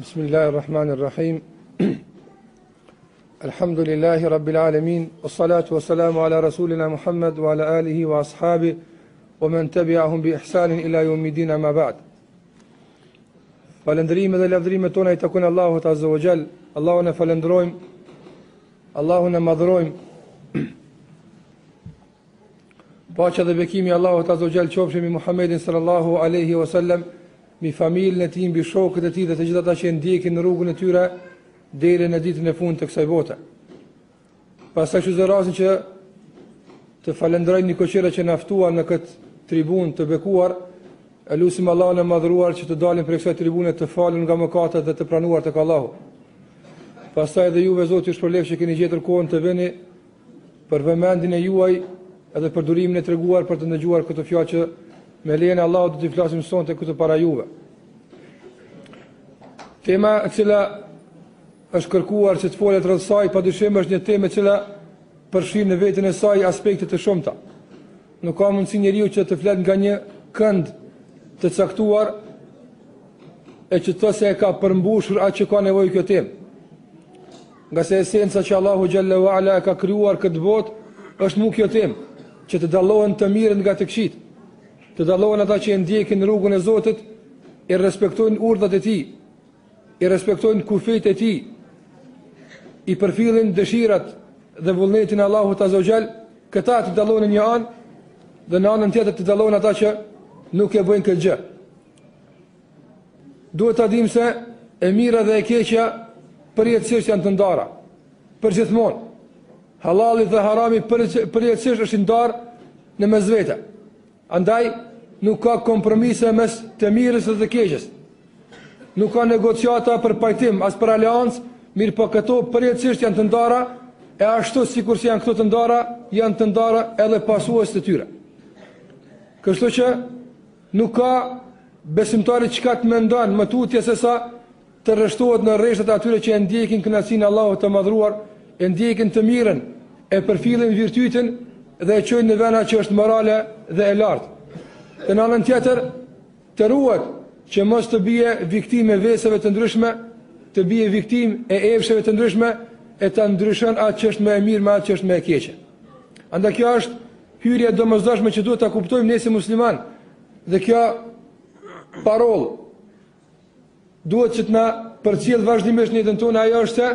بسم الله الرحمن الرحيم الحمد لله رب العالمين والصلاة والسلام على رسولنا محمد وعلى آله وأصحابه ومن تبعهم بإحسان إلى يوم الدين ما بعد فلندريم ذا لفدريم تونا يتكون الله عز وجل الله فلندرويم الله مضرويم Paqja dhe bekimi i Allahut azze ue xhel qofshin mbi Muhammedin sallallahu aleyhi wa sallam, mbi familjen e tij, mbi shokët e tij dhe të gjithë ata që e ndjekin në rrugën e tyre, deri në ditën e fundit të kësaj bote. Pastaj shfrytëzoj rastin që të falënderoj nikoqirët që na ftuan në këtë tribunë të bekuar, e lusim Allahun e madhëruar që të dalim prej kësaj tribune të falur nga mëkatet dhe të pranuar tek Allahu. Pastaj edhe juve Zoti ju shpërbleftë që keni gjetur kohën të vini, për vëmendjen e juaj edhe për durimin e treguar për të ndëgjuar këtë fjalë që me lejen e Allahut do të flasim sonte këtu para juve. Tema e cila është kërkuar që të folet rreth saj, padyshim është një temë e cila përfshin në veten e saj aspekte të shumta. Nuk ka mundësi njeriu që të flet nga një kënd të caktuar e që të thotë se e ka përmbushur atë që ka nevojë kjo temë. Ngase esenca që Allahu Xhel-le ue Ala e ka krijuar këtë botë, është mu kjo temë, që të dallohen të mirët nga të këqijtë, të dallohen ata që e ndjekin rrugën e Zotit, i respektojnë urdhrat e tij, i respektojnë kufijtë e tij, i përfillin dëshirat dhe vullnetin e Allahut azze ue xhel, këta të dallohen në një anë, dhe në anën tjetër të dallohen ata që nuk e bëjnë këtë gjë. Duhet ta dimë se e mira dhe e keqja përjetësisht janë të ndara. Përgjithmonë, halali dhe harami përjetësisht është i ndarë në mes vete. Andaj, nuk ka kompromise mes të mirës dhe të keqes. Nuk ka negociata për pajtim, as për aleancë, mirëpo këto përjetësisht janë të ndara, e ashtu sikurse janë këto të ndara, janë të ndara edhe pasuesit e tyre. Kështu që, Nuk ka besimtari çka të mendon më tutje se sa të rreshtohet në rreshtet e atyre që e ndjekin kënaqësinë e Allahut të Madhëruar, e ndjekin të mirën, e përfillin virtytin dhe e çojnë në vend atë që është morale dhe e lartë. Dhe në anën tjetër, të ruhet që mos të bie viktimë e veseve të ndryshme, të bie viktimë e epsheve të ndryshme e ta ndryshon atë që është më e mirë me atë që është më e keqe. Andaj kjo është Hyrja e domosdoshme që duhet ta kuptojmë ne si muslimanë dhe kjo parullë duhet që të na përcjell vazhdimisht në jetën tonë ajo është se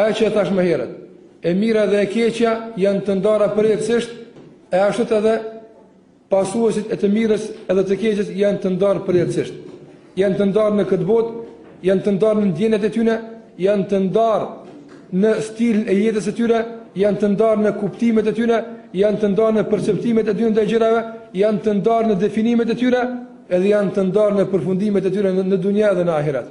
ajo që e thashë më herët. E mira dhe e keqja janë të ndara përjetësisht, e ashtu edhe pasuesit e të mirës edhe të keqes janë të ndarë përjetësisht. Janë të ndarë në këtë botë, janë të ndarë në ndjenjat e tyre, janë të ndarë në stilin e jetës së tyre, janë të ndarë në kuptimet e tyre, janë të ndarë në perceptimet e tyre ndaj gjërave, janë të ndarë në definimet e tyre, edhe janë të ndarë në përfundimet e tyre në dunja edhe në ahiret.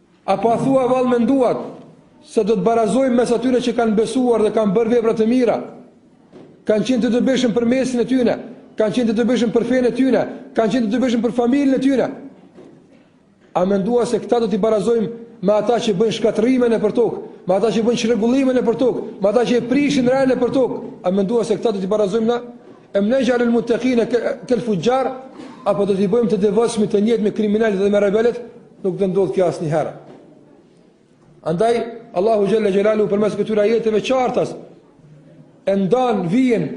Apo a thua vallë menduat se do të barazojmë mes atyre që kanë besuar dhe kanë bërë vepra të mira, kanë qenë të dobishëm për mesin e tyre, kanë qenë të dobishëm për fenë e tyre, kanë qenë të dobishëm për familjen e tyre. A menduat se këta do t'i barazojmë me ata që bëjnë shkatërrime nëpër tokë, me ata që bëjnë çrregullime nëpër tokë, me ata që e prishin rendin nëpër tokë? A menduat se këta do t'i barazojmë na? Em nej'alul-muttaqina kal-fujjar apo do t'i bëjmë të devotshmit të njëjtë me kriminalët dhe me rebelët? Nuk do ndodhë kjo asnjëherë. Andaj, Allahu Xhelle Xhelaluhu përmes këtyre ajeteve qartas, e ndan vijën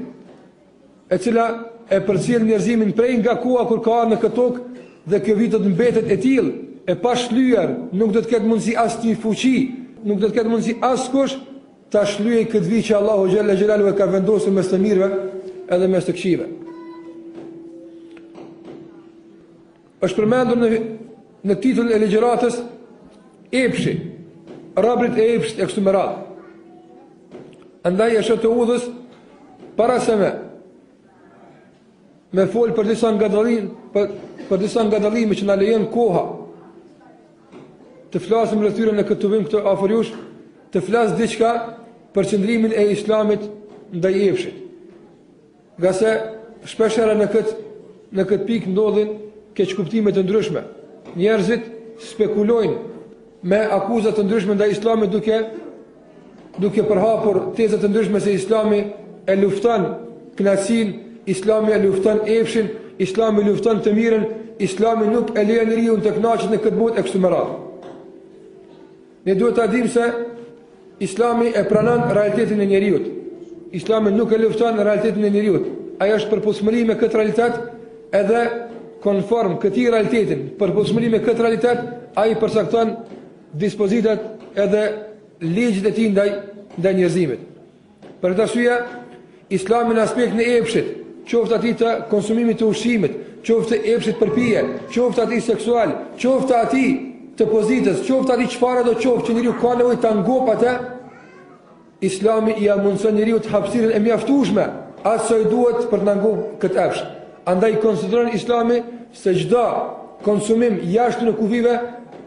e cila e përcjel njerëzimin prej nga koha kur ka ardhë në këtë tokë dhe kjo vijë do të mbetet e tillë, e pashlyer, nuk do të ketë mundësi asnjë fuqi, nuk do të ketë mundësi askush, ta shlyejë këtë vijë që Allahu Xhelle Xhelaluhu e ka vendosur mes të mirëve edhe mes të këqijve. Është përmendur në në titullin e ligjëratës Epshi, robërit e epshit e kështu me radhë. Andaj e shoh të udhës para se me me fol për disa ngadhënjime, për, për disa ngadhënjime që na lejon koha të flasim rreth tyre në këtë tubim këtu afër jush, të flas diçka për qëndrimin e Islamit ndaj Epshit. Ngase shpeshherë në këtë në këtë pikë ndodhin keqkuptime të ndryshme. Njerëzit spekulojnë me akuza të ndryshme ndaj Islamit duke duke përhapur teza të ndryshme se Islami e lufton kënaqësinë, Islami e lufton epshin, Islami lufton të mirën, Islami nuk e lejon njeriun të kënaqet në këtë botë e kështu me radhë. Ne duhet ta dimë se Islami e pranon realitetin e njeriut. Islami nuk e lufton realitetin e njeriut. Ai është në përputhshmëri me këtë realitet edhe konform këtij realiteti, në përputhshmëri me këtë realitet, ai përcakton dispozitat edhe ligjet e tij ndaj ndaj njerëzimit. Për këtë arsye, Islami në aspektin e epshit, qoftë atij të konsumimit të ushqimit, qoftë të epshit për pije, qoftë atij seksual, qoftë atij të pozitës, qoftë atij çfarëdo qoftë që njeriu ka nevojë ta ngopë atë, Islami ia mundëson njeriut hapësirën e mjaftueshme, atë sa i duhet për ta ngopur këtë epsh. Andaj konsideron Islami se çdo konsumim jashtë kufijve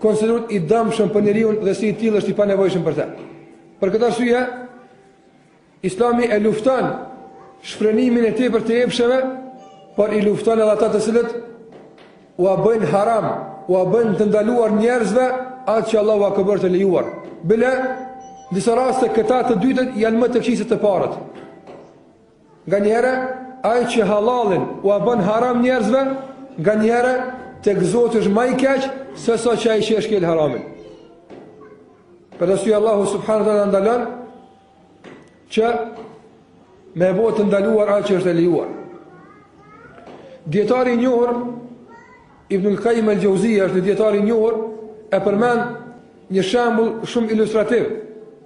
konsiderohet i dëmshëm për njeriun dhe si i tillë është i panevojshëm për të. Për këtë arsye, Islami e lufton shfrenimin e tepër të epsheve, por i lufton edhe ata të cilët ua bëjnë haram, ua bëjnë të ndaluar njerëzve atë që Allah ua ka bërë të lejuar. Bile, në disa raste këta të dytët janë më të këqij se të parët. Nganjëherë ai që hallallin ua bën haram njerëzve, nganjëherë tek Zoti është ma i keq sesa që ai që e shkel haramin. Për arsye Allahu subhanahu wa taala ndalon që me e bo të ndaluar atë që është e lejuar. Dijetari i njohur Ibnul Kajim El Xheuzi është një dijetar i njohur e përmend një shembull shumë ilustrativ,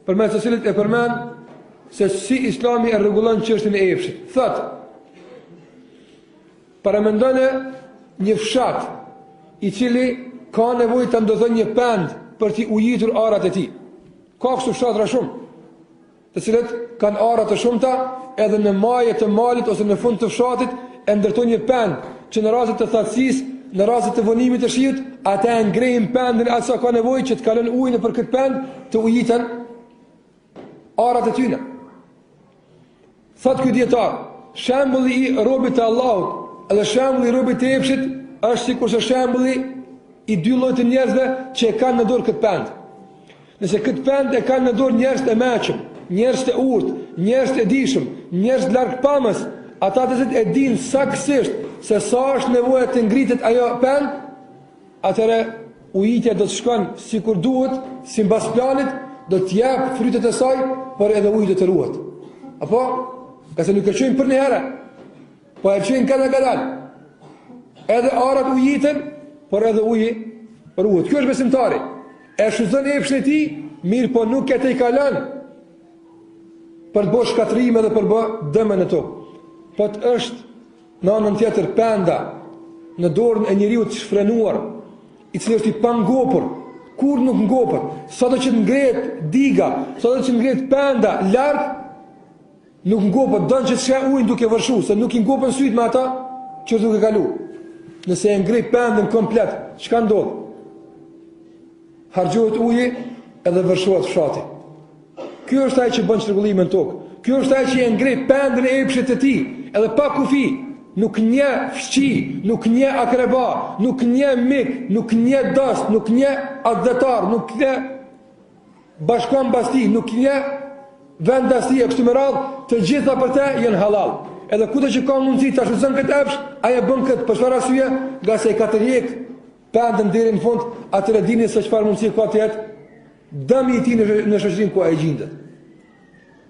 përmes të cilit e përmend se si Islami e rregullon çështjen e epshit. Thotë: Paramendone një fshat i cili ka nevojë ta ndërton një pendë për t'i ujitur arat e tij. Ka kësi fshatra shumë. të cilat kanë ara të shumta edhe në maje të malit ose në fund të fshatit e ndërtojnë një pendë që në raste të thatësisë, në raste të vonimit të shiut, ata e ngrehin pendën aq sa ka nevojë që të kalon uji nëpër këtë pendë të ujiten arat e tyne. Thotë ky dijetar, shembulli i robit të Allahut edhe shembulli i robit të epshit është sikurse shembulli i dy lloj të njerëzve që e kanë në dorë këtë pendë. Nëse këtë pendë e kanë në dorë njerëz të meçëm, njerëz të urtë, njerëz të dijshëm, njerëz largpamës, ata të cilët e dinë saktësisht se sa është nevoja të ngritet ajo pendë, atëherë ujitja do të shkon sikur duhet, sipas planit, do të jep frytet e saj, por edhe uji do të ruhet. Apo, ngase nuk e çojnë përnjëherë. Po e çojnë kadal kadal. Edhe arat ujiten, por edhe uji ruhet. Ky është besimtari. E shfrytëzon epshin e tij, mirëpo nuk e tejkalon për të bo shkatrime dhe për bo dëme në to. Po të është në anën tjetër penda në dorën e njeriut të shfrenuar, i cili është i pangopur, kurrë nuk ngopet, sado që të ngrehet diga, sado që të ngrehet penda lart, Nuk ngopet, don që të sheh ujin duke vërshu, se nuk i ngopen sytë me atë që është duke kalu. Nëse e ngreh pendën komplet, çka ndodh? Harxhohet uji edhe vërshohet fshati. Ky është ai që bon çrregullim n'tokë. Ky është ai që e ngreh pendën e epshit të tij, edhe pa kufi, nuk njeh fqi, nuk njeh akraba, nuk njeh mik, nuk njeh dost, nuk njeh atdhetar, nuk njeh bashkëkombas të tij, nuk njeh vendas të tij e kështu me radhë, të gjitha për te janë hallall. Edhe kudo që ka mundësi ta shfrytëzon këtë epsh, ai e bën këtë për çfarë arsye? Ngase e ka tërhjek pendën deri në fund, atëherë e dini se çfarë mundësi ka të jetë dëmi i tij në shoqërinë ku ai gjindet.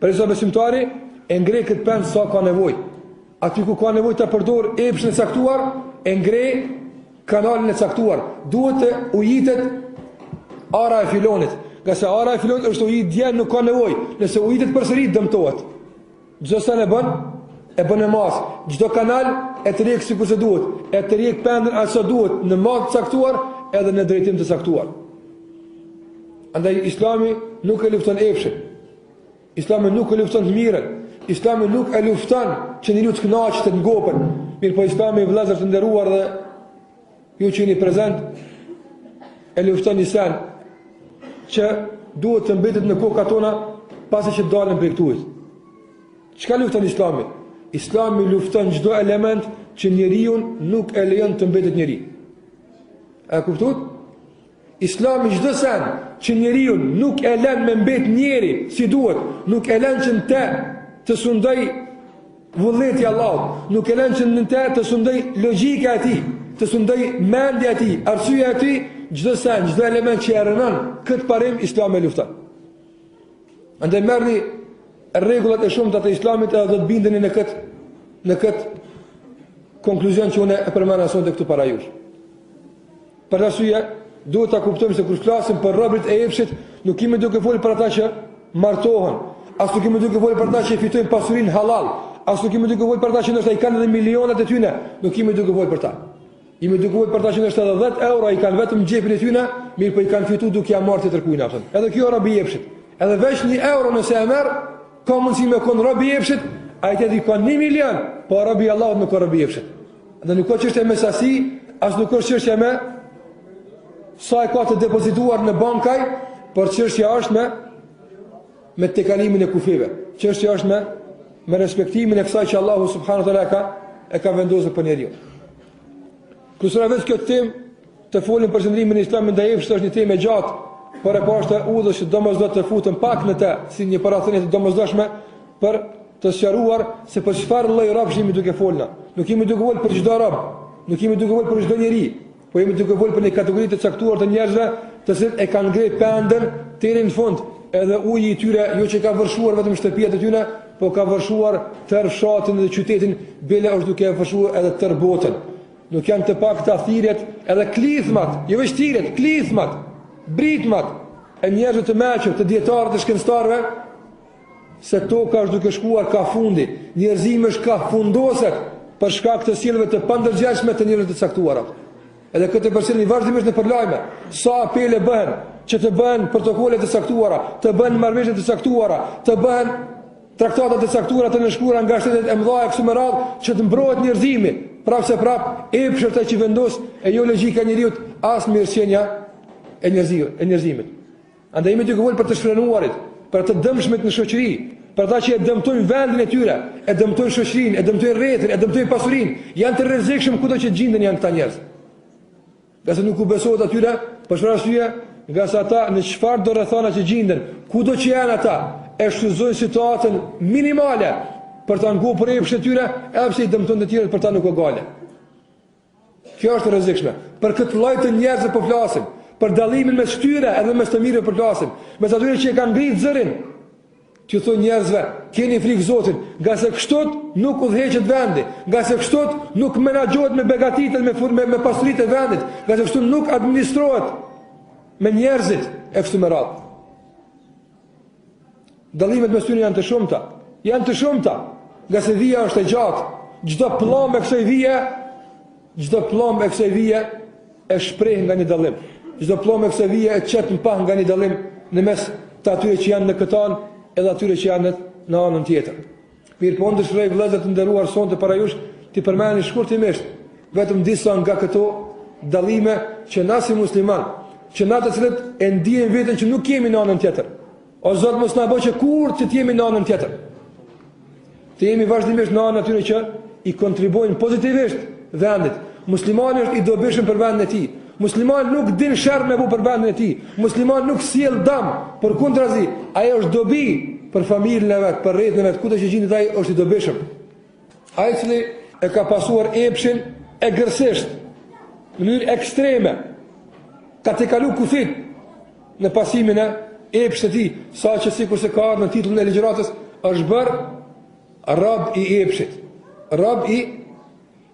Përderisa besimtari e ngre këtë pendë sa ka nevojë. Aty ku ka nevojë ta përdor epshin e caktuar, e ngre kanalin e caktuar. Duhet të ujitet ara e filonit. Nëse ara e filonit është ujit dje, nuk ka nevojë. Nëse ujitet përsëri, dëmtohet. Çdo sen e bën, e bën me masë. Çdo kanal e tërhjek sikurse duhet. E tërhjek pendën sa duhet në masë të caktuar edhe në drejtim të caktuar. Andaj Islami nuk e lufton epshin. Islami nuk e lufton të mirën. Islami nuk e lufton që njeriu të kënaqet, të ngopet. Mirëpo Islami vëllezër të nderuar dhe ju që jeni prezent e lufton një sen që duhet të mbetet në kokat tona pasi që dalim prej këtu. Çka lufton Islami? Islami lufton çdo element që njeriun nuk e lejon të mbetet njeri. A kuptuat? Islami çdo sen që njeriun nuk e lën me mbet njeri si duhet, nuk e lën që në të të sundoj vullneti i Allahut, nuk e lën që në të të sundoj logjika e tij, të sundoj mendja e tij, arsyeja e tij, çdo sen, çdo element që e rrënon këtë parim Islami e lufton. Andaj merrni rregullat e shumta të Islamit edhe do të bindeni në këtë në këtë konkluzion që unë e përmenda sonte këtu para jush. Për arsye, duhet ta kuptojmë se kur flasim për robërit e epshit, nuk jemi duke folur për ata që martohen, as nuk jemi duke folur për ata që fitojnë pasurinë hallall, as nuk jemi duke folur për ata që ndoshta i kanë edhe milionat e tyre, nuk jemi duke folur për ta. Jemi duke folur për ata që ndoshta edhe 10 euro i kanë vetëm në xhepin e tyre, mirëpo i kanë fituar duke ia marrë tjetërkujt hakën. Edhe ky o rob i epshit. Edhe veç 1 euro nëse e merr, ka mundësi me kon rob i epshit, ai tjetri ka 1 milion, po rob i Allahut, nuk o rob i epshit. Dhe nuk o çështja me sasi, as nuk është çështja me sa e ka të depozituar në banka ai, por çështja është me me tejkalimin e kufive. Çështja është me me respektimin e kësaj që Allahu subhanahu wa taala ka e ka vendosur për njeriun. Kusura veç kjo tem Të folim për qëndrimin e Islamit ndaj epshit është një temë e gjatë, por e pashë të udhës që domosdoshmë të futem pak në të, si një parathënie të domosdoshme për të sqaruar se për çfarë lloj robësh jemi duke fol na. Nuk jemi duke folë për çdo rob, nuk jemi duke folë për çdo njeri, po jemi duke folë për një kategori të caktuar të njerëzve, të cilët e kanë ngre pendën deri në fund, edhe uji i tyre jo që ka vërshuar vetëm shtëpiat e tyre, po ka vërshuar tërë fshatin dhe qytetin, bile është duke e vërshuar edhe tërë botën. Nuk janë të pakta thirrjet edhe klithmat, jo veç thirrjet, klithmat, britmat e njerëzve të meçur, të dietarëve, të shkencëtarëve se toka është duke shkuar ka fundi, njerëzimi është ka fundoset për shkak të sjelljeve të pandërgjegjshme të njerëzve të caktuara. Edhe këtë përcjellni vazhdimisht nëpër lajme, sa apele bëhen që të bëhen protokolle të caktuara, të bëhen marrëveshje të caktuara, të bëhen Traktata të caktuara të nënshkruara nga shtetet e mëdha e kështu me radhë që të mbrohet njerëzimi, prapë se prapë epshi është që vendos e jo logjika e njeriut as mirëqenia e njerëzimit, e njerëzimit. Andaj jemi duke folur për të shfrenuarit, për të dëmshmit në shoqëri, për ata që e dëmtojnë vendin e tyre, e dëmtojnë shoqërinë, e dëmtojnë rrethin, e dëmtojnë pasurinë, janë të rrezikshëm kudo që gjinden janë këta njerëz. Ngase nuk u besohet atyre, për çfarë arsye? Ngase ata në çfarëdo rrethana që gjinden, kudo që janë ata, e shfrytëzojnë situatën minimale për ta ngop epshin e tyre, edhe pse i dëmton të tjerët për ta nuk o gajle. Kjo është e rrezikshme. Për këtë lloj të njerëzve po flasim, për dallimin mes tyre edhe mes të mirëve po flasim, mes atyre që e kanë ngritë zërin, T'ju thon njerëzve, keni frikë Zotin, ngase kështu nuk udhëheqet vendi, ngase kështu nuk menaxhohet me begatitë me me, me pasuritë e vendit, ngase kështu nuk administrohet me njerëzit e kështu me radhë. Dallimet mes tyre janë të shumta, janë të shumta, ngase vija është e gjatë, çdo pllomë e kësaj vije Çdo pllomë e kësaj vije e shpreh nga një dallim. Çdo pllomë e kësaj vije e qet në pah nga një dallim në mes të atyre që janë në këtë anë edhe atyre që janë në anën tjetër. Mirëpo dëshiroj vëllezër të nderuar sonte para jush t'i përmendi shkurtimisht vetëm disa nga këto dallime që na si muslimanë, që na të cilët e ndiejmë veten që nuk jemi në anën tjetër, O Zot mos na bëj që kurrë të jemi në anën tjetër. Të jemi vazhdimisht në anën e atyre që i kontribuojnë pozitivisht vendit. Muslimani është i dobishëm për vendin e tij. Muslimani nuk din sherr me bu për vendin e tij. Muslimani nuk sjell dëm, por kundërazi, ai është dobi për familjen e vet, për rrethin e vet, kudo që gjindet ai është i dobishëm. Ai cili e ka pasuar epshin egërsisht, në mënyrë ekstreme, ka tejkalu kufijtë në pasimin e epshit të tij, saqë sikurse ka në titullin e ligjëratës, është bërë rob i epshit, rob i,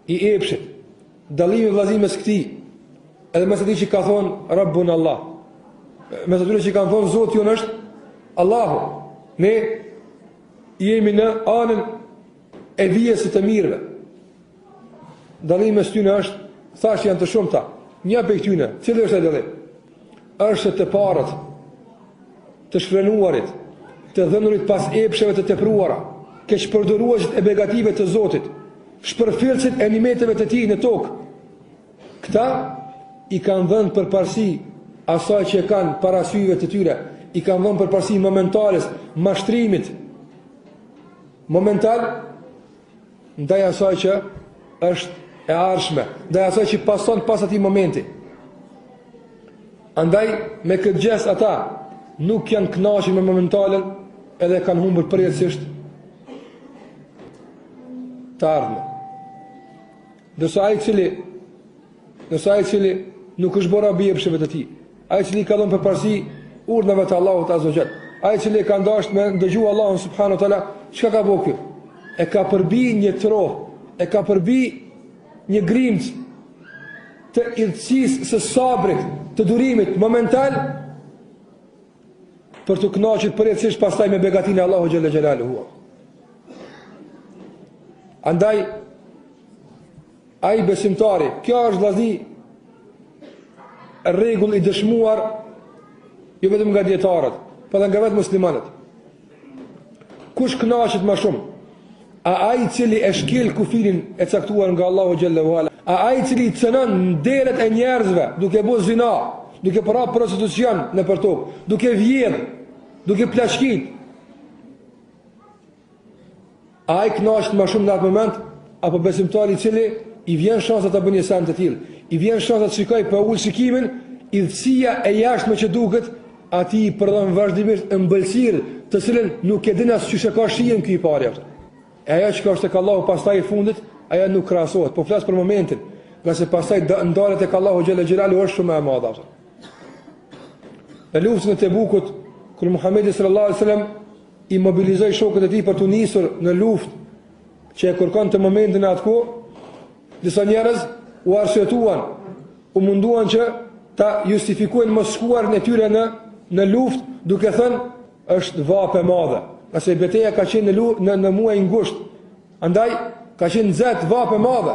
i epshit, dallimi vllazni mes këtij, edhe mes atij që ka thonë Rabbunallah, mes atyre që kanë thonë Zoti jonë është Allahu, ne Jemi në anën e vijës së të mirëve. Dallimi mes tyre është, thash janë të shumta. Një prej tyre, cili është ai dallim? Është se të parët, të shfrenuarit, të dhënurit pas epsheve të tepruara, keqpërdoruesit e begative të Zotit, shpërfillësit e nimeteve të tij në tokë. Këta i kanë dhënë përparësi asaj që kanë para syve të tyre, i kanë dhënë përparësi momentales, mashtrimit momental ndaj asaj që është e ardhshme, ndaj asaj që pason pas atij momenti. Andaj me këtë gjest ata nuk janë kënaqur me momentalen, edhe kanë humbur përjetësisht të ardhme. Ndërsa ai i cili, ndërsa ai i cili nuk është bo rob i epsheve të tij, ai i cili ka dhënë përparësi urdhnave të Allahut azze ue xhel, ai i cili ka dasht me ndëgju Allahun subhanahu teala, çka ka bo ky? E ka përbi një troh, e ka përbi një grimc të idhësisë së sabrit, të durimit momental Për t'u kënaqur përjetësisht pastaj me begatitë e Allahut xhel-le xhelaluhu. Andaj ai besimtari, kjo është vëllazni rregull i dëshmuar jo vetëm nga dietarët, por edhe nga vetë muslimanët. Kush kënaqet më shumë? A ai i cili e shkel kufirin e caktuar nga Allahu xhel-le ve ala? A ai i cili cënon nderet e njerëzve duke bërë zina, duke përhap prostitucion nëpër tokë, duke vjedh, duke plaçkit? A ai kënaqet më shumë në atë moment apo besimtari i cili i vjen shansa të bëjë një send të tillë, i vjen shansa të shikojë po e ul shikimin, idhësia e jashtme që duket, atij i prodhon vazhdimisht ëmbëlsirë, të cilën nuk e din as çysh e ka shijen ky i pari. E ajo çka është tek Allahu pastaj i fundit, ajo nuk krahasohet. Po flas për momentin, ngase pastaj ndalet tek Allahu xhel-le xhelaluhu është shumë e madhe atë. Në luftën e Tebukut, kur Muhamedi sallallahu alaihi wasallam i mobilizoi shokët e tij për t'u nisur në luftë që e kërkonte momenti në atë kohë, disa njerëz u arsyetuan, u munduan që ta justifikojnë mosshkuarjen e tyre në në luftë, duke thënë është vapë e madhe. Ngase beteja ka qenë në në, në muaj gusht, andaj ka qenë nxehtë vapë e madhe.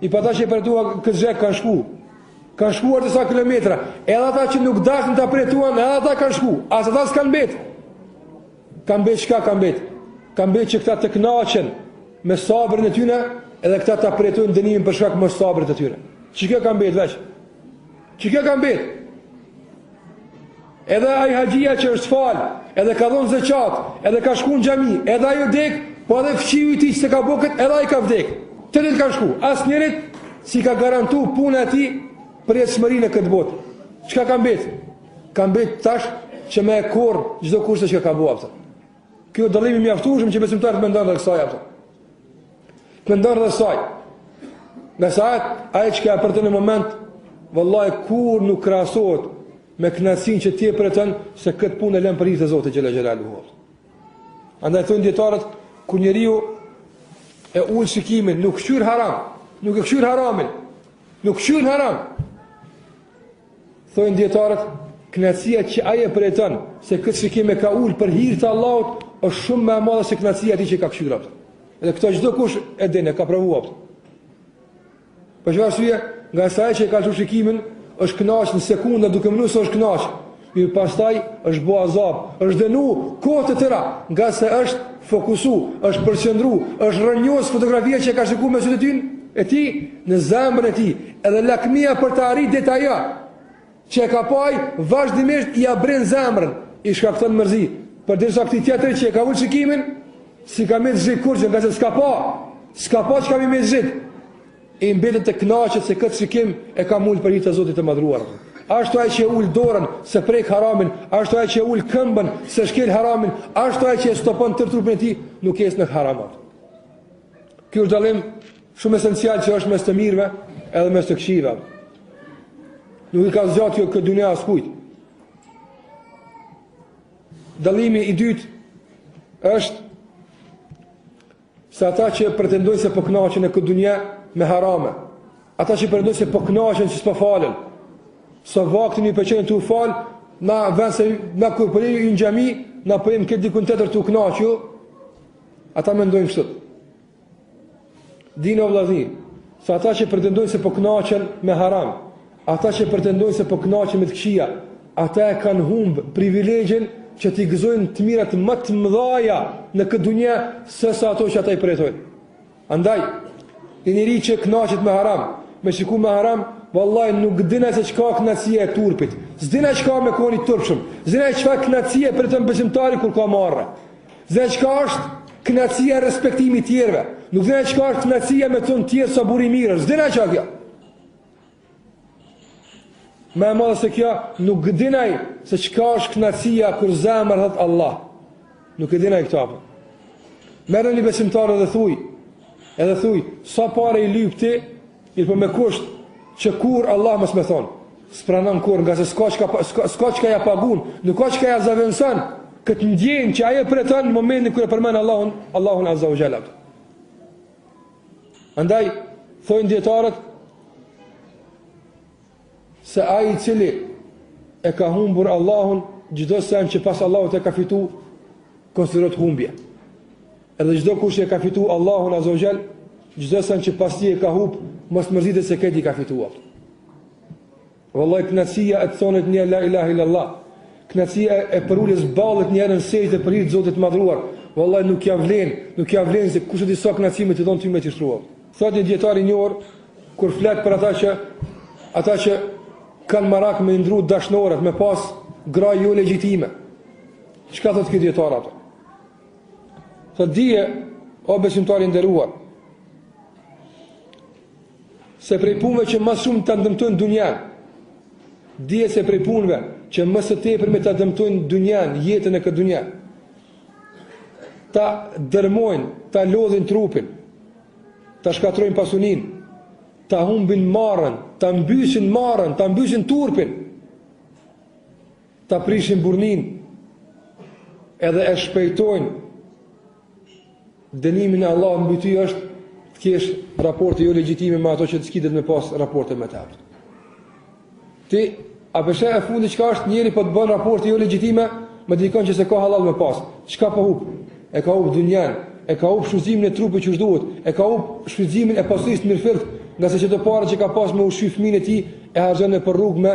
E po ata që e përjetuan këtë zheg kanë shku. Kanë shkuar tash sa kilometra. Edhe ata që nuk dashën ta përjetojnë, edhe ata kanë shku. As ata s'kanë mbet. Kanë mbet çka kanë mbet? Kanë mbet që këta të kënaqen me sabrin e tyre, edhe këta ta përjetojnë dënimin për shkak mossabrit të tyre. Kjo ka mbet veç, kjo ka mbet. Edhe ai haxhija që është falë, edhe ka dhënë zeqat, edhe ka shku në xhami, edhe ai vdek, po edhe fqiu i tij që se ka bo këto, edhe ai ka vdek. Të dytë kanë shku, asnjërit s'i ka garantu puna e tij përjetshmëri në këtë botë. Çka ka mbet? Ka mbet tash që me e korë çdokush se çka ka bo. Ky dallim i mjaftueshëm që besimtarët me nda prej kësaj. Apëtë. Me ndarë dhe saj. Ngase ajo që ka përjetu në moment, vallahi kurrë nuk krasohet Me kënaqësinë që ti e përjeton se këtë punë e lën për hir të Zotit xhele xhelaluhu. Andaj thonë dietarët kur njeriu e ul shikimin, nuk kshyr haram, nuk e kshyr haramin, nuk kshyr haram. Thonë dietarët kënaqësia që ai e përjeton se këtë shikim e ka ul për hir të Allahut është shumë më e madhe se kënaqësia e atij që e ka kshyr atë. Edhe këtë çdokush e din, e ka provuar. Për çfarë arsye? Ngase ai që e ka lshu shikimin, është kënaqë në sekonda duke menu se është kënaqë. Mirëpo pastaj është bo azab, është dënu kohë të tëra, ngase është fokusu, është përqendru, është rrënjos fotografia që e ka shiku me sytë e ty, e tij në zemrën e tij, edhe lakmia për të arrit deri te ajo, Që e ka pa ai, vazhdimisht ia bren zemrën, i shkakton mërzi, përderisa këtij tjetrit që e ka ul shikimin, s'i ka mërzit kurrë, ngase s'ka pa, s'ka pa çka me mërzit. I mbetet të kënaqet se këtë shikim e kam ul për hir të Zotit të Madhruar. Ashtu ai që e ul dorën s'e prek haramin, ashtu ai që e ul këmbën s'e shkel haramin, ashtu ai që e stopon tërë trupin e tij, nuk ecën në haramat. Ky është dallim shumë esencial që është mes të mirëve edhe mes të këqijve. Nuk i ka zgjatë kjo këtë dunja askujt. Dallimi i dytë është se ata që pretendojnë se po knaqen në këtë dunja me harame, ata që pretendojnë se po knaqen që s'po falen, se vaktin që po e çon tu u falë, na vese, sa ke po rri në xhami, na po rrimë dikun tjetër tu u knaqë, Ata mendojnë kështu. Dino vllazni, se ata që pretendojnë se po kënaqen me haram, ata që pretendojnë se po kënaqen me të këqija, ata e kanë humb privilegjin që t'i gëzojnë të mirat më të mëdha në këtë dunjë sesa ato që ata i përjetojnë. Andaj, një njeri që kënaqet me haram, me shiku me haram, vallahi nuk din ai se çka kënaqësia e turpit, s'din ai çka me kon i turpshëm, s'din ai çfarë kënaqësie përjeton besimtari kur ka marre, s'din ai çka është kënaqësia e respektimit të tjerëve, nuk din ai çka është kënaqësia me thon tjerët sa burri i mirë, s'din ai çka kjo. Më e madhe se kjo, nuk e din ai se çka është knaqësia kur zemra thotë Allah. Nuk e din ai këta. Po merre një besimtar dhe thuj, edhe thuj, sa pare i lyp t'i jap, po me kusht që kurrë Allah mos me thonë. S'e pranon kurrë, ngase s'ka çka, s'ka, s'ka çka ja pagun, nuk ka çka ja zavendëson këtë ndjenjë që ai e përjeton në momentin kur e përmend Allahun, Allahun Azza ue Xhel. Andaj, thojnë dijetarët, se ai i cili e ka humbur Allahun, çdo sen që pas Allahut e ka fitu, konsiderot humbje. Edhe çdokush e ka fitu Allahun Azza ue Xhel, çdo sen që pas tij e ka hup, mos mërzitet se këti ka fitu Allahun. Vallahi kënaqësia e të thonit një la ilahe illallah, kënaqësia e përuljes ballit një herë në sexhde për hir të Zotit të Madhëruar, vallahi nuk ja vlen, nuk ja vlen se kush e di sa kënaqësi me t'i dhon ty me të shtruar. Thotë një dijetar i njohur kur flet për ata që ata që kanë marak me i ndru dashnoret, me pas gra jo legjitime. Çka thotë ky dijetar atë? Thotë dije o besimtar i nderuar. Se prej punëve që më shumë ta dëmtojnë dunjanë. Dije se prej punëve që më së tepërmi ta dëmtojnë dunjanë, jetën e këtë dunja. Ta dërmojnë, ta lodhin trupin, ta shkatërrojnë pasuninë, ta humbin marrën, ta mbysin marrën, ta mbysin turpin. Ta prishin burrninë edhe e shpejtojnë dënimin e Allahut mbi ty është të kesh raporte jo legjitime me ato që ti s'ki drejt me pas raporte me ta. Ti, a përshë e fundi çka është njeri për po të bën raporte jo legjitime me dikon që s'e ka hallall me pas? Çka po hup? E ka hup dunjan, e ka hup shfrytëzimin e trupit qysh duhet, e ka hup shfrytëzimin e pasurisë mirëfillt, ngase qeto pare që ka pas me ushqy fëmijën e tij, i harxhon nëpër rrugë me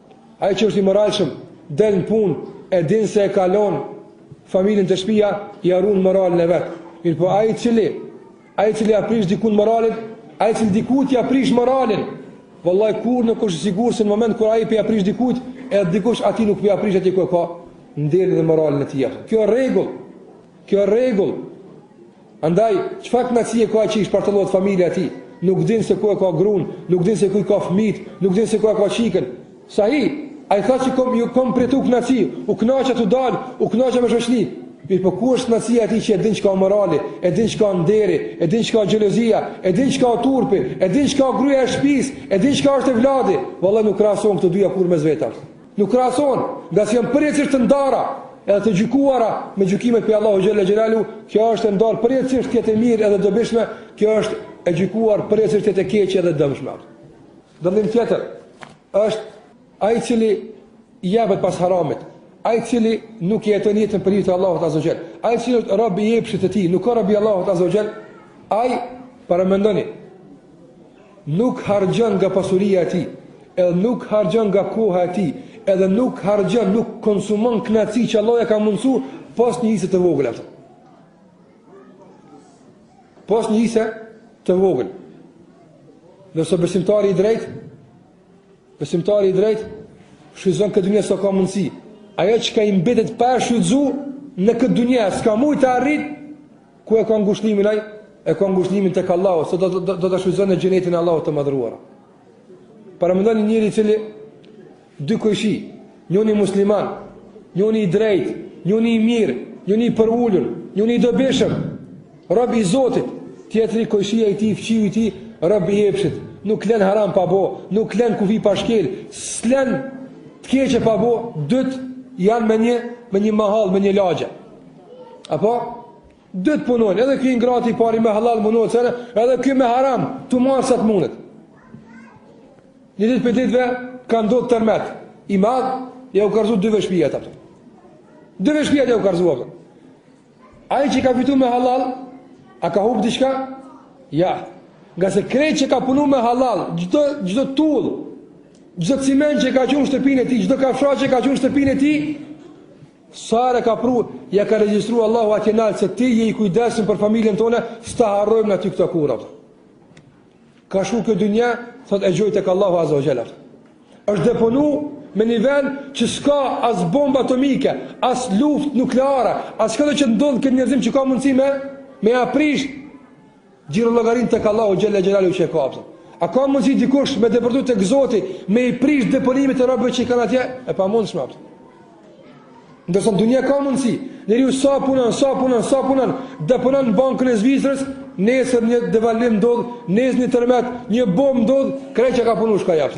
Ai që është i moralshëm, del në punë, e din se e ka lon familjen te shtëpia, ia run moralin e vet. Mirpo ai i cili, ai i cili ja prish dikun moralin, ai i cili dikujt ja prish moralin, vallahi kurrë nuk është i sigurt se në moment kur ai po ja prish dikujt, edhe dikush atij nuk po ja prish atje ku ka nderin dhe moralin e tij. Kjo rregull, kjo rregull Andaj, çfarë kënaqësie ka ai që i shpartallohet familja e tij? Nuk din se ku e ka gruan, nuk din se ku i ka fëmijët, nuk din se ku e ka çikën. Sahih, ai thotë që kom, kom përjetu kënaqësi, u kënaqa tu dal, u kënaqa me shoqni. Mirpo ku është kënaqësia e atij që e din çka morali, e din çka nderi, e din çka xhelozia, e din çka turpi, e din çka gruaja e shtëpisë, e din çka është evladi? Vallahi nuk krahasohen këto dyja kurrë mes vetave. Nuk krahasohen, ngasi janë përjetësisht të ndara, edhe të gjykuara me gjykimet prej Allahut xhelle xhelaluhu, kjo është e ndarë përjetësisht të jetë e mirë edhe dobishme, kjo është e gjykuar përjetësisht të jetë e keqe edhe dëmshme. Dallim tjetër është ai i cili i jepet pas haramit, ai i cili nuk i jeton jetën për hir Allahut azze ve xhel, ai i cili është rob i epshit të tij, nuk o rob i Allahut azze ve xhel, ai paramendoni Nuk harxhon nga pasuria e tij, edhe nuk harxhon nga koha e tij, edhe nuk harxhon, nuk konsumon kënaqësi që Allahu e ka mundësu pos një hise të vogël atë. Pos një hise të vogël. Ndërsa besimtari i drejtë, besimtari i drejtë shfryzon këtë dynjë sa ka mundësi. Ajo çka i mbetet pa shfrytzu në këtë dynjë, s'ka mujt ta arrit, Ku e ka ngushëllimin ai? E ka ngushëllimin tek Allahu, se do do, do ta shfrytëzojë në xhenetin e Allahut të madhëruar. Paramendoni njeri i cili dy kojshi, njëri musliman, njëri i drejtë, njëri i mirë, njëri i përulur, njëri i dobishëm, rob i Zotit, tjetri kojshia i tij, fqiu i tij, rob i epshit, nuk lën haram pa bo, nuk lën kufi pa shkel, s'lën të keqe pa bo, dyt janë në një në një mahallë, në një lagje. Apo? Dytë punojnë, edhe ky i ngrati i pari me halal mundohet sene, edhe ky me haram, tu marrë sa të mundet. Një ditë prej ditëve, ka ndodhë tërmet, i madh, jau ka rrëzu dyve shpijat të apëtë. Dyve shpijat jau ka rrëzu apëtë. Ai që ka fitu me halal, a ka hubë diçka? Jo. Ngase krejt që ka punu me halal, çdo, çdo tullë, çdo ciment që ka çu në shtëpinë e tij, çdo kafshatë që ka çu në shtëpinë e tij, Sa herë ka pru, ja ka regjistru Allahu atje nalt, se ti je i kujdesshëm për familjen tonde, s'ta harrojmë na ty këta kurrë. Ka shku kjo dynja, thot e gjon tek Allahu azze ve xhel. është deponu në një vend që s'ka as bomba atomike, as luftë nukleare, as çka do që të ndodhë në këtë njerëzim që ka mundësi me, me e prish Xhiro llogarinë tek Allahu xhelle xhelaluhu që e ka atë. A ka mundësi dikush me depërtu tek Zoti me i prish deponimet e robëve që i kanë atje? E pamundshme atë. Ndërsa në dunia ka mundësi, njeriu sa punon, sa punon, sa punon, deponon në bankën e Zvicrës, nesër një devalvim ndodh, nesër një tërmet, një bombë ndodh, krejt që ka punuar shkon.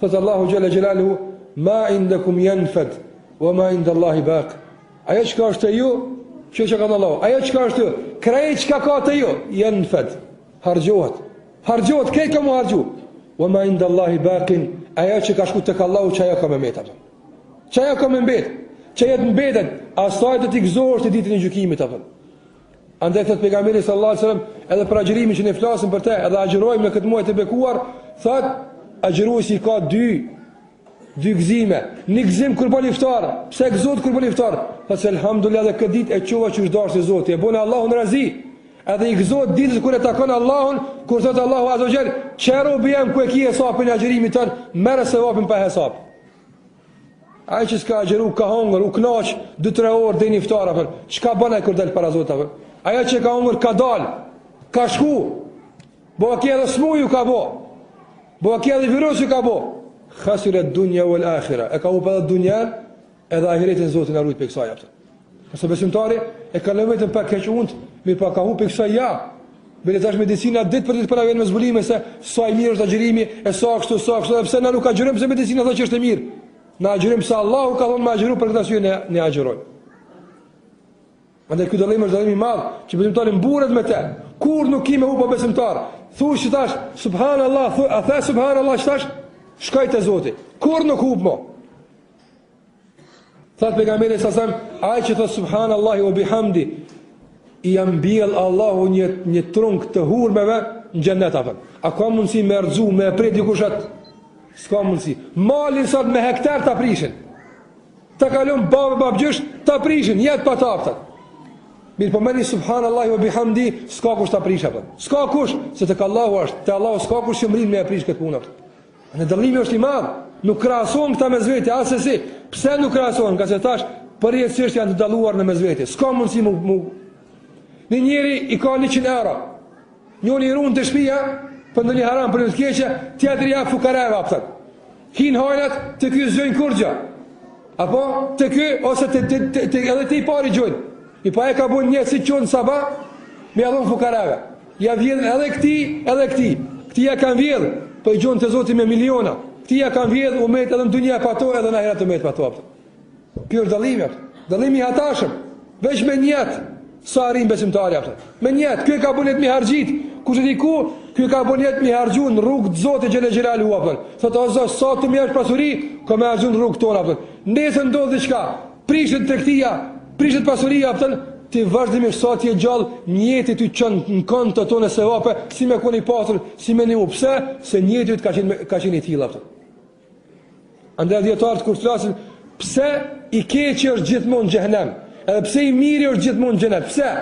Thot Allahu xhelle xhelaluhu ma indakum yanfad wa ma inda Allahi baq. Ajo çka është te ju, kjo që ka dhënë Allahu. Ajo çka është te ju, krejt çka ka te ju, yanfad. Harxhohet. Harxhohet krejt ka mu harxhu. Wa ma inda Allahi baqin. Ajo që ka shku tek Allahu qajo ka me mbet. Qajo ka me mbet. Qajo të mbetet, asaj do t'i gëzohesh ti ditën e gjykimit apo. Andaj thotë pejgamberi sallallahu alajhi wasallam, edhe për agjërimin që ne flasim për të, edhe agjërojmë në këtë muaj të bekuar, thotë agjëruesi ka dy dy gëzime. Një gëzim kur bën iftar, pse gëzohet kur bën iftar? Thotë elhamdulillah dhe këtë ditë e çova që është dashur Zoti, e bën Allahun razi. Edhe i gëzohet ditës kur e takon Allahun, kur thotë Allahu azze ve xhel, "Qe robi jem, ku e ki hesapin e agjërimit ton, merre sevapin pa hesap." Ai që s'ka agjëru, ka hongër, u knaq, 2-3 orë deri në iftar, apo. Çka bën ai kur del para Zotit, apo? Aja që ka hongër, ka dal, ka shku. Bo vaki edhe smujë u ka bo. Bo vaki edhe virus u ka bo. Khasired dunja uel akhira. E ka hup edhe dunjanë edhe ahiretin Zoti na rujt prej kësaj, apo. Nëse besimtari e ka lënë vetëm për keq unë, mirë pa po ka hup prej kësaj, bile tash medicina ditë për ditë po na vjen me zbulime se sa i mirë është agjërimi, e sa kështu, sa kështu, pse na nuk agjërim se medicina thotë që është e mirë. Na agjërim se Allahu ka thonë me agjëru për këtë arsye ne ne agjëroj. Andaj ky dallim është dallim i madh, që besimtari mburret me të. Kurrë nuk ki me hup, o besimtar, thuaje tash subhanallahu, a the subhanallahu tash? Shkoj te Zoti. Kurrë nuk hup më. Thot pejgamberi sa sam, ai që thot subhanallahi wa bihamdi, i ja mbjell Allahu një një trunk të hurmeve në xhennet apo. A ka mundsi me rrzu me e pre dikush atë? S'ka mundsi. Malin sot me hektar ta prishin. Ta kalon babë babgjysh ta prishin, jet pa të, apo. Mirëpo me ni subhanallahi wa bihamdi, s'ka kush ta prish apo. S'ka kush, se tek Allahu është. Te Allahu s'ka kush që mrin me prish këtë punë. E dallimi është i madh. Nuk krahasohen këta mes vete assesi. Pse nuk krahasohen? Se tash përjetësisht janë të dalluar në mes vete. S'ka mundësi mu, mu. Një njeri i ka 100 euro. Njëri i ruan te shtëpia për ndonjë haram për një të keqe, tjetri ja jep fukareve, apo. Hin hajnat te ky s'gjojnë kurgjo. Apo te ky ose te te te, te edhe te i pari gjojnë. I pari e ka bo nijet si çohet sabah me dhon fukareve. Ja vjedhin edhe këti, edhe këti. Këti ja kanë vjedh, po i gjon te Zoti me miliona. Këti ja kanë vjedh, u metë edhe në dynja pa to, edhe në ahiret u metë pa to. Ky është dallimi, dallimi i hatashëm, veç me nijet, sa arrin besimtari. Me nijet, ky ka bo nijet me i harxhu, kush e di ku, ky ka bo nijet me i harxhu në rrugë të Zotit xhele xhelaluhu, apo. Thotë, o Zot, sa të më jepsh pasuri, kam me e harxhu në rrugë tonde, apo. Nëse ndodh diçka, Prishet tregtia, prishet pasuria, apo, ti vazhdimisht sa të jesh gjallë, nijeti yt çon në konto tonde sevape, si me konë i pasur, si me, e pse, se nijeti yt ka qenë, ka qenë i tillë, apo. Andaj dijetarët kur flasin, pse i keqi është gjithmonë xhehnem, edhe pse i miri është gjithmonë xhenet, pse?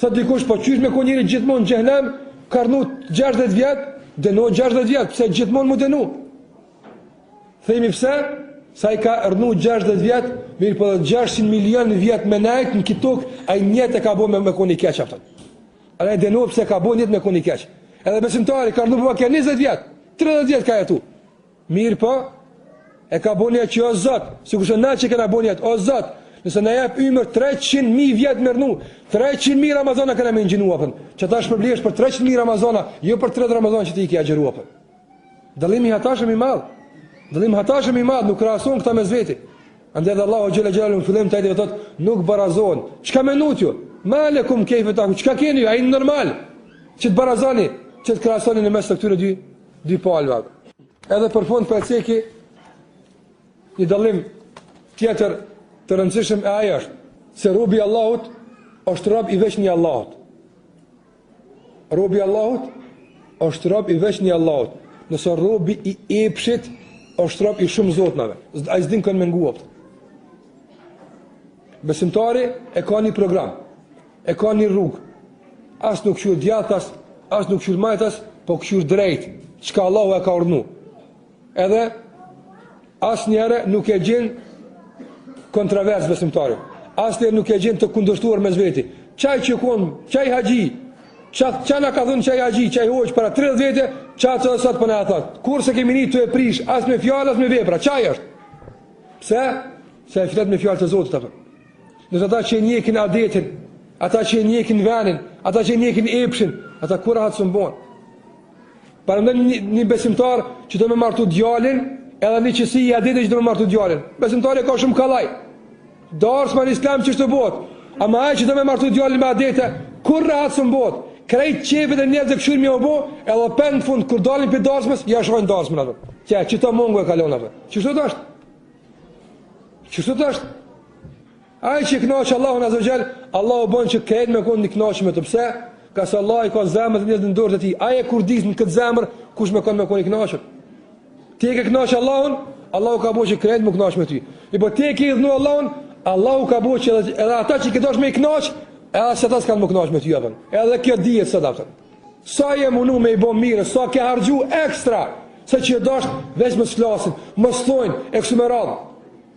Tha dikush, po qysh me konë njeri gjithmonë xhehnem, ka rrnu 60 vjet, dënoe 60 vjet, pse gjithmonë m'u dënu? Themi pse? Sa i ka rnu 60 vjet, mirëpo 600 milion vjet me nejt në këtë tokë, ai nijet e ka bo me, me kon i keq, a kupton. Ai u dënu pse ka bo nijet me kon i keq. Edhe besimtari ka rnu po ka 20 vjet, 30 vjet ka jetu. Mirëpo, e ka bo nijet që o zot, sikurse na që kena bo nijet, o zot, nëse na jep ymër 300.000 vjet me rnu, 300.000 Ramazana kena me ngjinu, a kupton. Që ta shpërblen për 300.000 Ramazana, jo për 30 Ramazana që ti i ke agjëru, a kupton. Dallim i hatashëm, i madh. Dallim i hatashëm, i madh, nuk krahason këta mes veti. Andaj dhe Allahu Xhel-le Xhel-le në fillim të edhe dhe thot, nuk barazon. Çka menut ju? Ma le kum kejfe tahku, çka keni ju? A jeni normal? Që të barazoni, që të krahasoni në mes të këtyre dy, dy palve. Edhe për fund po e ceki, një dallim tjetër të rëndësishëm e ajo është, se robi i Allahut është rob i veç një Allahut. Robi i Allahut është rob i veç një Allahut. Nëse robi i epshit është rob i shumë zotnave. Ai s'din kon me ngu, a kupton. Besimtari e ka një program. E ka një rrugë. As nuk kqyr djathtas, as nuk kqyr majtas, po kqyr drejt. Çka Allahu e ka urdhnu. Edhe asnjëherë nuk e gjen kontrovers besimtarin. Asnjëherë nuk e gjen të kundërshtuar mes veti. Qaj që u kon, qaj haxhi. Ça ça na ka dhënë qaj haxhi, qaj hoxhë para 30 vite, qata edhe sot po na e thot. Kurrë s'e kemi ni tu e prish as me fjalë as me vepra. Qaj është. Pse? Se e flet me fjalë të Zotit apo. Në ata që njekin adetin, ata që njekin venin, ata që njekin epshin, ata kurrë rahat s'bon. Paramendo një, një besimtar që do me martu djalin, edhe një qësi i adetit që do me martu djalin. Besimtari e ka shumë kollaj. Darsma në islam qështu bohet. Ama ai që do me martu djalin me adete, kurrë rahat s'bohet. Krejt qefet e njerëzve kqyr me jau bo, edhe prap në fund, kur dalin pe dasmës, ja shojnë dasmën atë. Tja, që të mungu e kalon atë. Qështu është? Qështu është? Ai që e kënaq Allahun Azza ue Xhel, Allahu bën që krejt me kon t'kënaqë me të. Pse? Ngase Allahu i ka zemrat e njerëzve në dorë të tij. Ai e kurdis në këtë zemër kush me kon me kon i kënaqë. Ti e ke kënaqë Allahun, Allahu ka me bo që krejt m'u kënaqë me ty. E po ti e ke idhnu Allahun, Allahu ka me bo që edhe ata që ke dasht me i kënaqë, edhe ata s'kanë m'u kënaqë me ty apo. Edhe kjo dihet se daftë. Sa je mundu me i bo mirë, sa ke harxhu ekstra, se që do veç mos t'flasin, mos t'thojnë e kështu me radhë.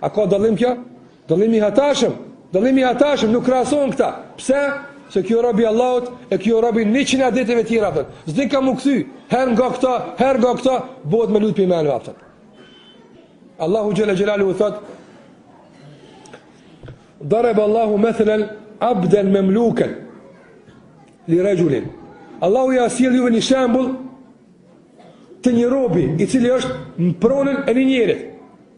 A ka dallim kjo? Dallim i hatashëm. Dallim i hatashëm nuk krahasohen këta. Pse? Se ky o rob i Allahut e ky o rob i 100 adeteve të tjera atë. S'din kah m'u kthy. Herë nga këta, herë nga këta, bëhet me lujt pi men atë. Allahu xhele xhelaluhu thot Darab Allahu mathalan abdan mamlukan li rajulin. Allahu ja sjell juve një shembull të një robi i cili është në pronën e një njerit.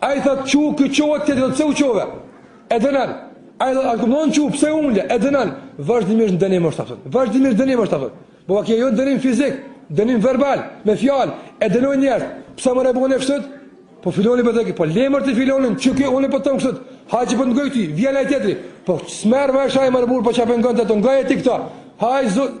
Ai thot çu ky çohet tjetri thot pse u çove. E dënon. Ai thot argumenton çu pse u ule e dënon. Vazhdimisht dënim është thot. Vazhdimisht dënim është thot. Po kjo jo dënim fizik, dënim verbal, me fjalë, e dënon njerëz. Pse more bone kështu? Po filani po thotë qi, po le more ti filanin, çu qe unë po them kështu. Hajt qe po ngoj ty, vjen ai tjetri. Po smerr më shaj more burrë po çfarë pengon të ngoj ti këto. Haj zot,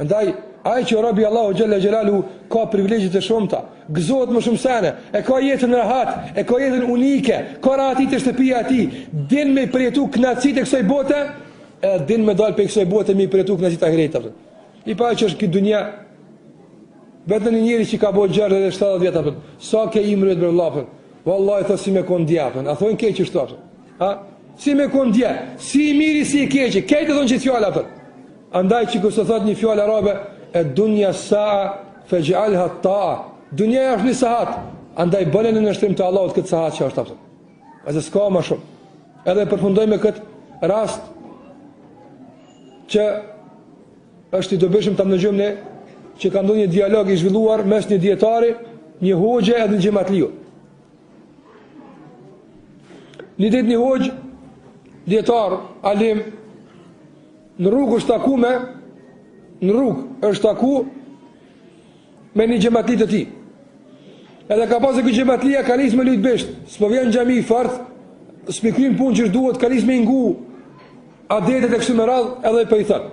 Andaj, ai që o rob i Allahut xhele xhelaluhu ka privilegje të shumta, gëzohet me shumë sene, e ka jetën rahat, e ka jetën unike, ka rahati te shtëpia e tij, din me përjetu kënaqësitë e kësaj bote, e din me dalë prej kësaj bote me përjetu kënaqësitë e ahiretit. E pa qysh është kjo dunja Vete një njeri që ka bo 60 70 vjet, sa ke mrri vjet për Allahun, vallahi, thotë si me kon dje, a thonë qeshtu, Ha? Si me kon dje, si i miri, si i keqi, krejt ta thonë qët fjalë atër. Andaj qe pse thotë një fjalë arabe, e dunja saa, fexh'alha taa, dunjaja është një sahat, andaj bëne në nënshtrim të Allahut këtë sahat që është atër. A se s'ka ma shumë. Edhe përfundoj me këtë rast, që është i dobishëm ta ndëgjojmë ne, që ka ndodhë një dialog i zhvilluar mes një dijetari, një hoxhe edhe një xhematliu. Një ditë një hoxhë, dijetar, alim, në rrugë është taku me, në rrugë është taku me një xhematli të tij. Edhe ka pasë ky xhematlia ka nis me lujt bisht, s'po vjen xhami fort, s'po i kryn punët qysh duhet, ka nis me i ngu adetet e kështu me radhë, edhe po i thotë.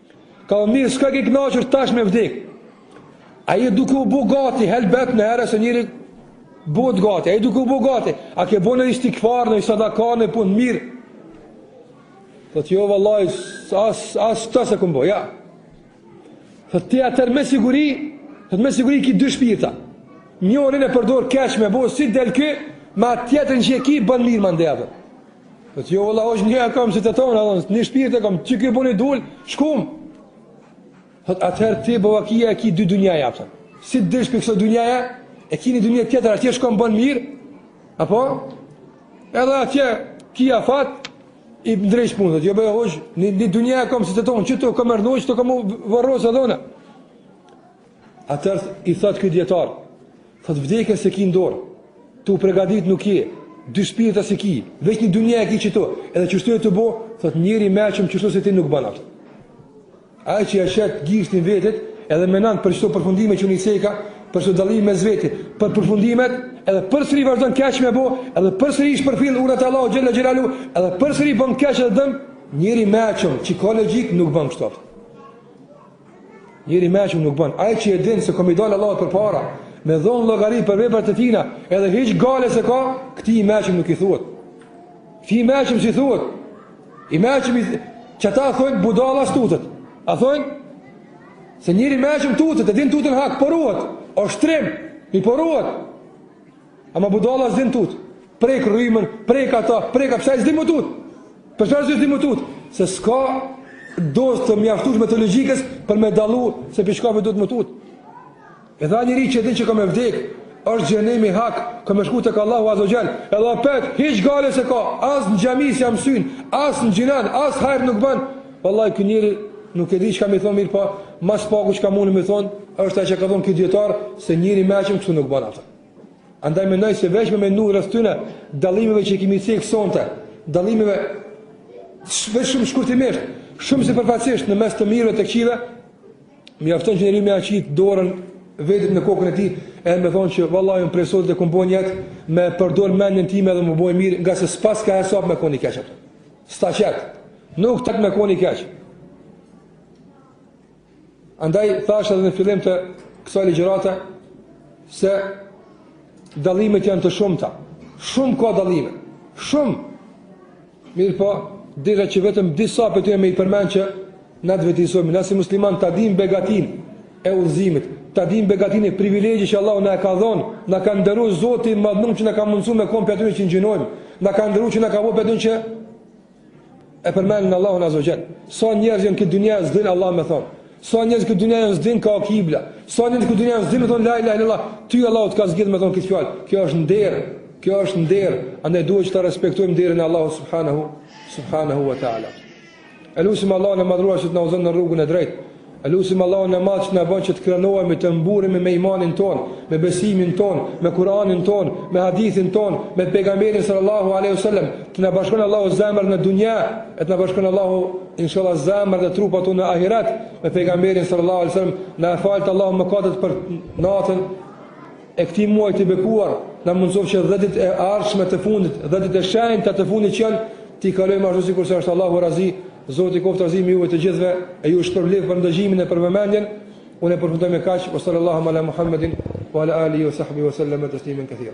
Ka mirë s'koke i kënaqur tash me vdek. A je duke u bë gati helbet një herë se njëri bëhet gati. A je duke u bë gati, a ke bë naj istigfar naj sadaka naj punë mirë? Thot jo vallahi as atë s'e kom bo, ja. Thot ti atë me siguri, thot me siguri ki dy shpirta. Njërin e përdor keq me bë si del ky, me tjetrin që e ki bën mirë mandej atë. Thot jo vallahi hoxhë një e kam si të tonë, dhe një shpirt e kam, që ky bëni dul, shkum. Thot atëherë ti bë vaki e ki dy dunjaja, pëtën. Si të dilsh prej këso dunjaja, e ki një dunja tjetër, atje shkon bën mirë, apo? Edhe atje ki afat, i ndreq punët, thot jo be hoxhë, një, një dunja e kam si të tonë, qëtu kam me rrnu, qëtu kam me u varrosë e dhona. Atëherë i thotë ky dijetar, thotë vdekjen s'e ki në dorë, tu u pregadit nuk je, dy shpirta s'i ki, veç një dynja e ki qëtu, edhe qështu je tu bo, thotë njeri i meqëm qështu si ti nuk banat. Ai që ja shtë gishtin vetit, edhe mendon për qëto përfundime që unë i ceka, për qëto dallime mes veti, për përfundimet, edhe përsëri vazhdon keq me bo, edhe përsëri i shpërfill urdhrat e Allahut, xhel-le xhelaluhu, edhe përsëri bën keq edhe dëm, njeri i meqëm që ka logjikë nuk bën kështu. Njeri i meqëm nuk bën. Ai që e din se ka me i dalë Allahut përpara, me dhonë llogari për veprat e tina, edhe hiç gajle s'e ka, këti i meqëm nuk i thuhet. Këti i meqëm s'i thuhet. I meqëm i... Qata thonë budalla s'tutet. A thonë? Se njeri i meqëm tutet, e din tutën hak, po ruhet. Osht trim, po ruhet. Ama budalla s'din tutë. Prek rrymën, prek ato, prek pse ai s'din me u tut. Për çfarë s'din me u tut? Se s'ka dozë të mjaftueshme të logjikës për me dallu se për çka duhet me u tut. Edhe njeri që din që ka me vdek, është xhehenemi hak, ka me shku tek Allahu Azze ve Xhel, edhe apet hiç gajle s'e ka, as në xhami s'ia msyn, as ngjinon, as hajr nuk ban, vallahi ky njeri nuk e di çka me thonë, mirëpo ma s'paku çka mundë me thonë, është ajo që ka thonë ky dijetar, se njeri i meqëm kështu nuk ban aftër. Andaj mendoj se veç me menu rreth këtyne dallimeve që i kemi cekë sonte, dallimeve veç shumë shkurtimisht, shumë sipërfaqësisht në mes të mirëve, të këqijve, mjafton që njeriu me ia qit dorën vetit në kokën e tij, edhe me thonë që vallahi unë prej sot e kom bo nijet me përdor mendjen time dhe me bo mirë, ngase s'paska hesap me kon i keq. S'ta qet. Nuk t'qet me kon i keq. Andaj thashë edhe në fillim të kësaj ligjërate se dallimet janë të shumta. Shumë ka dallime. Shumë. Mirëpo, doja që vetëm disa prej tyre me i përmend që na të vetëdijesohemi. Na si musliman ta dim begatinë e udhëzimit, ta dim begatinë e privilegjin që Allahu na e ka dhonë, na ka nderu Zoti i madhnum që na ka mundësu me kon prej atyre që ngjinojmë, na ka nderu që na ka bo prej atyre që E përmendin Allahun Azze ve Xhel. Sa njerëz janë n'këtë dynja s'din Allah me thon. Sa njerëz n'këtë dynja s'din kah kibla. Sa njerëz n'këtë dynja s'din me thon la ilaha illallah. Ty Allahu të ka zgjedhur me thon këtë fjalë. Kjo është nder. Kjo është nder. Andaj duhet ta respektojmë nderin e Allahut subhanahu subhanahu wa taala. E lusim Allahun e madhruar që të na udhëzon në rrugën e drejtë. E lusim Allahun e Madh që t'na bën që të krenohemi të mburremi me imanin tonë, me besimin tonë, me Kur'anin tonë, me hadithin tonë, me pejgamberin sallallahu alaihi wasallam, të na bashkon Allahu zemrat në dunja, e të na bashkon Allahu inshallah zemrat dhe trupat tona në ahiret me pejgamberin sallallahu alaihi wasallam, na faltë Allahu mëkatet për natën e këtij muaji të bekuar, na mundësof që dhe ditë e ardhshme të fundit, dhe ditë e shenjta të fundit që janë, t'i kalojmë ashtu sikurse është Allahu razi, Zoti koftë razi me juve të gjithve, e ju shpërblef për ndëgjimin e për vëmendjen, unë e përfundoj me kaqë, wa sallallahu ala Muhammedin, wa ala alihi wa sahbihi wa sallam teslimen kethira.